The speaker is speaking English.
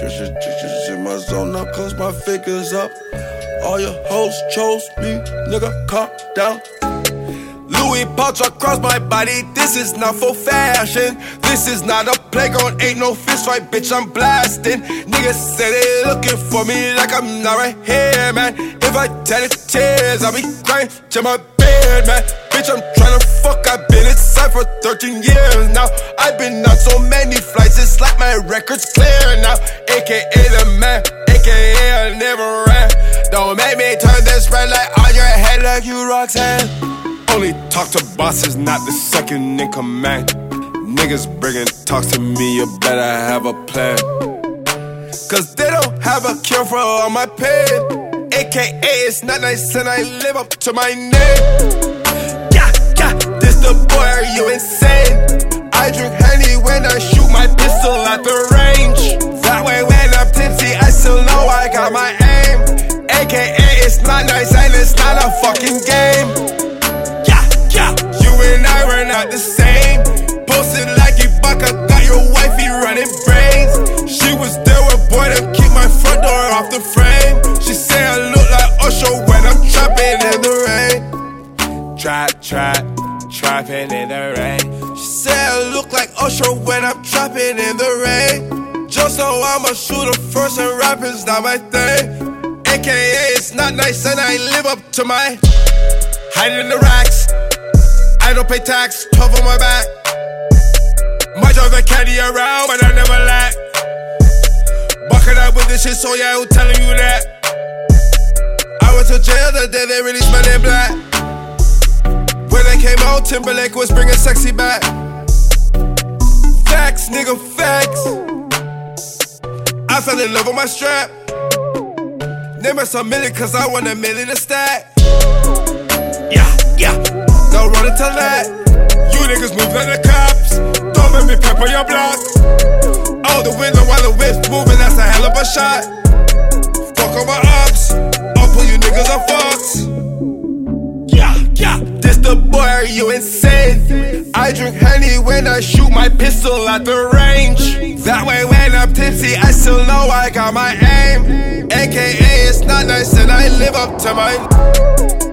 Just, just, just in my zone now, close my fingers up. All your hoes chose me, nigga, calm down. Louis pouch across my body, this is not for fashion. This is not a playground, ain't no fist fight, bitch, I'm blasting. Niggas say they looking for me like I'm not right here, man. If I tell it tears, I'll be crying to my bed, man. Bitch, I'm trying to fuck, I've been inside for 13 years now. I've been on so many flights, my record's clear now. AKA the man, AKA I never ran. Don't make me turn this red light on your head like you Roxanne. Only talk to bosses, not the second in command. Niggas bringing talks to me, you better have a plan. Cause they don't have a cure for all my pain. AKA, it's not nice and I live up to my name. Yeah, yeah, this the boy, are you insane? My aim. AKA, it's not nice and it's not a fucking game. Yeah, yeah, you and I were not the same. Posted like Ibaka, got your wifey running brains. She was there with boy to keep my front door off the frame. She say I look like Usher when I'm trapping in the rain. Trap, trap, trapping in the rain. She say I look like Usher when I'm trapping in the rain. Just so I'm a shooter first and rapping's not my thing. AKA it's not nice and I live up to my Hiding in the racks. I don't pay tax, 12 on my back. Might drive a caddy around, but I never lack. Bucking up with this shit, so yeah, who telling you that? I went to jail the day they released my name black. When they came out, Timberlake was bringing sexy back. Facts, nigga, facts. I fell in love with my strap. Name us a million, cause I want a million to stack. Yeah, yeah. Don't run into that. You niggas move like the cops. Don't make me pepper your block. Out the window while the whip's moving, that's a hell of a shot. The boy, are you insane? I drink honey when I shoot my pistol at the range. That way, when I'm tipsy, I still know I got my aim. AKA, it's not nice and I live up to my.